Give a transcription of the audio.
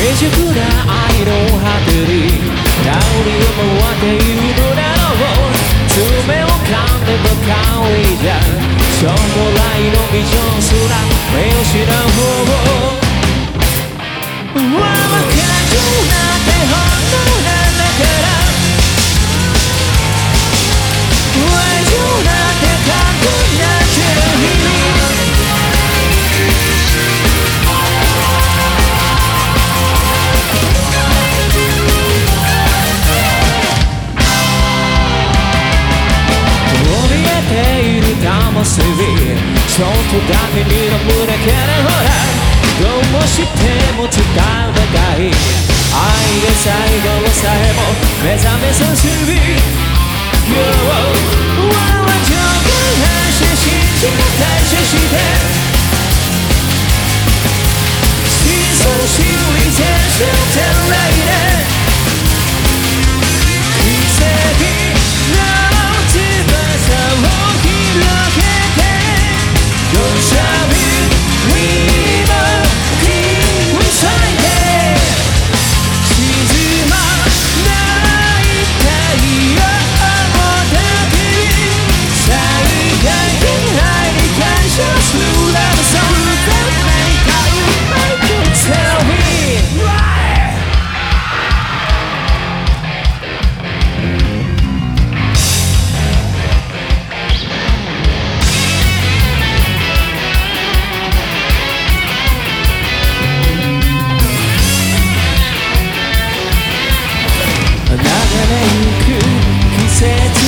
な愛の果てに香りを回っているのだろう。爪を噛んでば香りじゃ将来のビジョンすら目を失う方をわわかるなんて本当とだけにむだけでほらどうしても伝えない愛で最後さえも目覚めさせる。今日は情感して信じが対処して。流れゆく季節